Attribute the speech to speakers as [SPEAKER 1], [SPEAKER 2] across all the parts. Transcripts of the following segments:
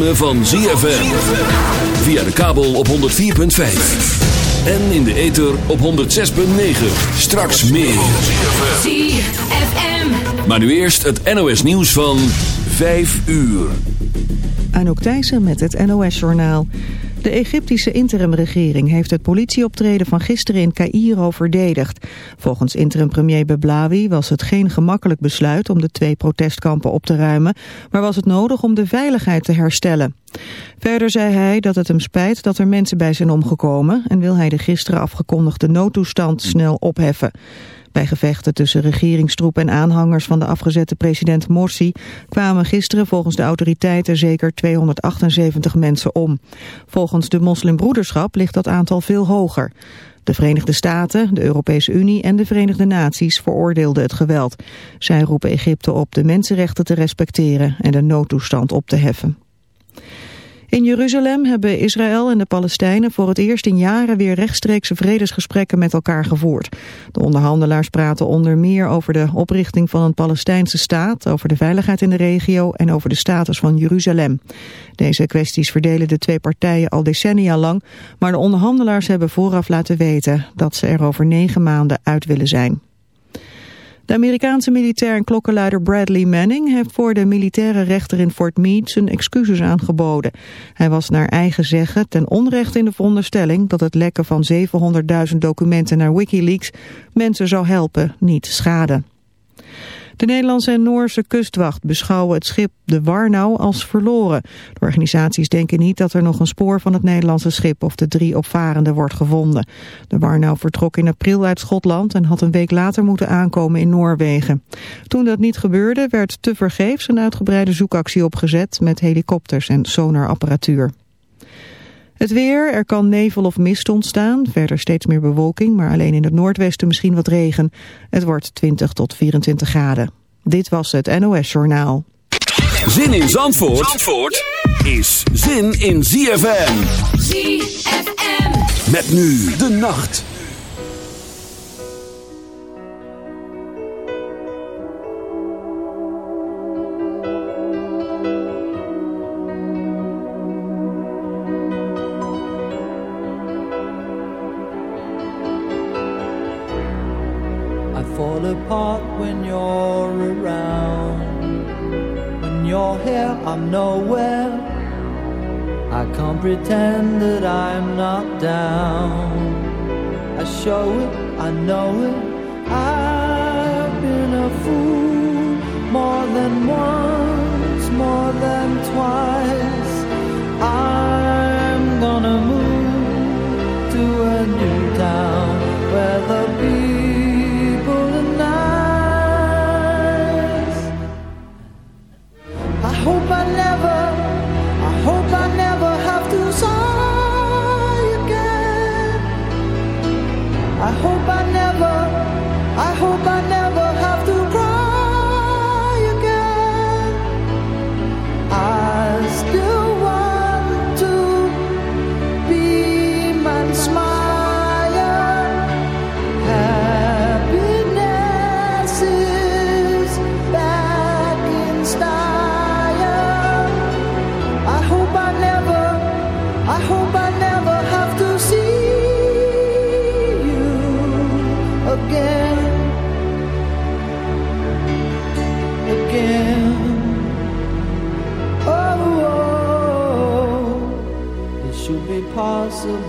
[SPEAKER 1] ritme van ZFM. Via de kabel op 104.5. En in de ether op 106.9. Straks meer.
[SPEAKER 2] ZFM.
[SPEAKER 1] Maar nu eerst het NOS nieuws van 5 uur.
[SPEAKER 3] Anouk Thijssen met het NOS-journaal. De Egyptische interimregering heeft het politieoptreden van gisteren in Cairo verdedigd. Volgens interim-premier Beblawi was het geen gemakkelijk besluit om de twee protestkampen op te ruimen, maar was het nodig om de veiligheid te herstellen. Verder zei hij dat het hem spijt dat er mensen bij zijn omgekomen en wil hij de gisteren afgekondigde noodtoestand snel opheffen. Bij gevechten tussen regeringstroepen en aanhangers van de afgezette president Morsi kwamen gisteren volgens de autoriteiten zeker 278 mensen om. Volgens de moslimbroederschap ligt dat aantal veel hoger. De Verenigde Staten, de Europese Unie en de Verenigde Naties veroordeelden het geweld. Zij roepen Egypte op de mensenrechten te respecteren en de noodtoestand op te heffen. In Jeruzalem hebben Israël en de Palestijnen voor het eerst in jaren weer rechtstreekse vredesgesprekken met elkaar gevoerd. De onderhandelaars praten onder meer over de oprichting van een Palestijnse staat, over de veiligheid in de regio en over de status van Jeruzalem. Deze kwesties verdelen de twee partijen al decennia lang, maar de onderhandelaars hebben vooraf laten weten dat ze er over negen maanden uit willen zijn. De Amerikaanse militair en klokkenluider Bradley Manning heeft voor de militaire rechter in Fort Meade zijn excuses aangeboden. Hij was naar eigen zeggen ten onrechte in de veronderstelling dat het lekken van 700.000 documenten naar Wikileaks mensen zou helpen, niet schaden. De Nederlandse en Noorse kustwacht beschouwen het schip de Warnau als verloren. De organisaties denken niet dat er nog een spoor van het Nederlandse schip of de drie opvarenden wordt gevonden. De Warnau vertrok in april uit Schotland en had een week later moeten aankomen in Noorwegen. Toen dat niet gebeurde werd tevergeefs een uitgebreide zoekactie opgezet met helikopters en sonarapparatuur. Het weer, er kan nevel of mist ontstaan. Verder steeds meer bewolking, maar alleen in het noordwesten misschien wat regen. Het wordt 20 tot 24 graden. Dit was het NOS Journaal.
[SPEAKER 1] Zin in Zandvoort, Zandvoort is zin in ZFM.
[SPEAKER 2] ZFM.
[SPEAKER 1] Met nu de nacht.
[SPEAKER 4] Apart when you're around. When you're here, I'm nowhere. I can't pretend that I'm not down. I show it, I know it. I've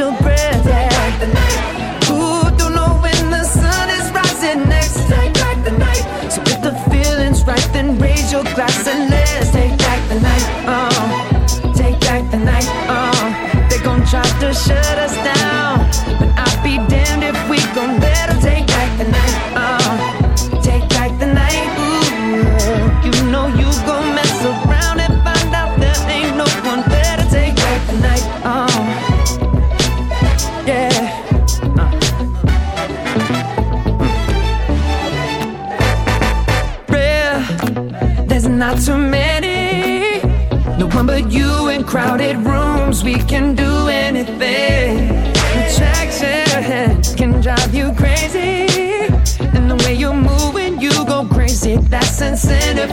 [SPEAKER 2] your breath.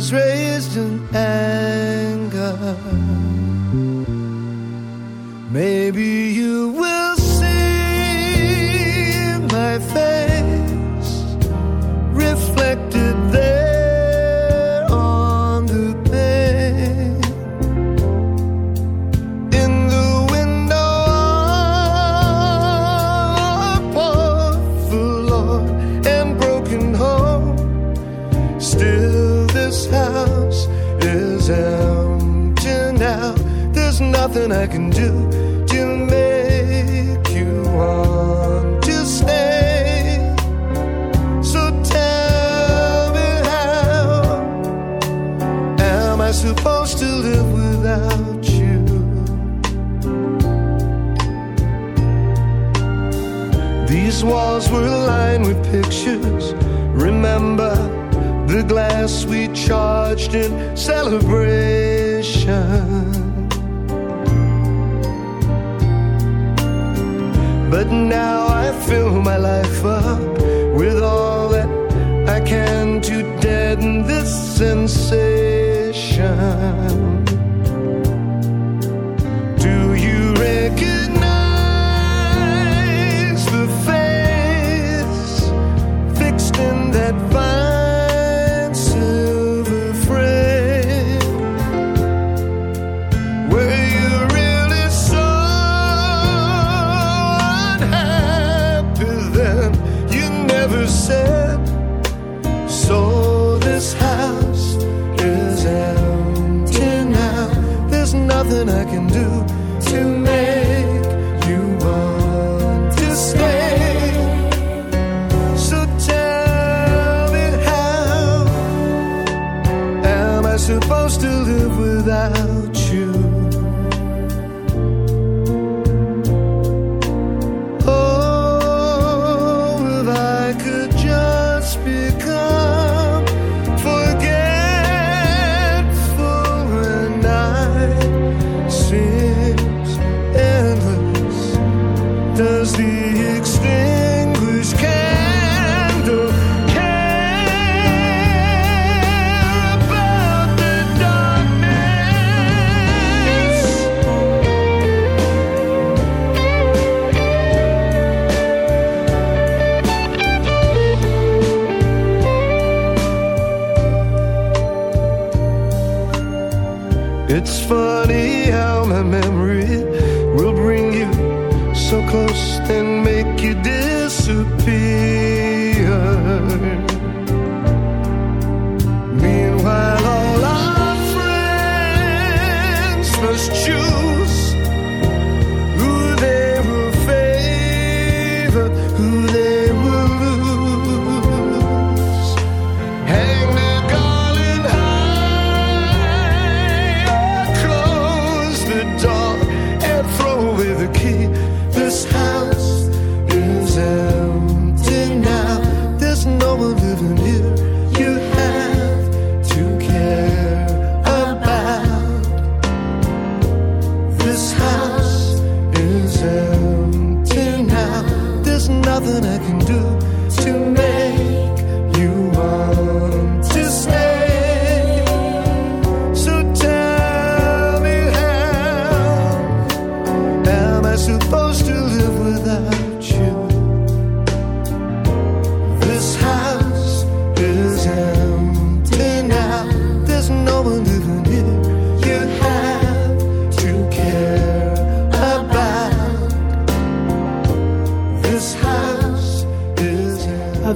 [SPEAKER 5] was raised.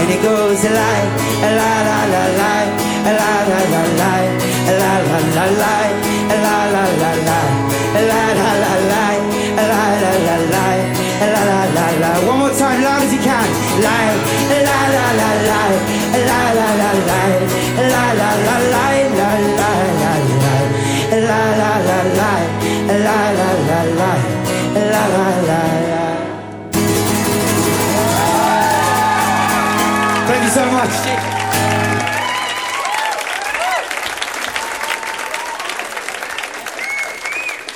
[SPEAKER 6] And it goes a la la la la, la la la la, la la la la, la la la la, la la la la, la la la la, la la la la. One more time, loud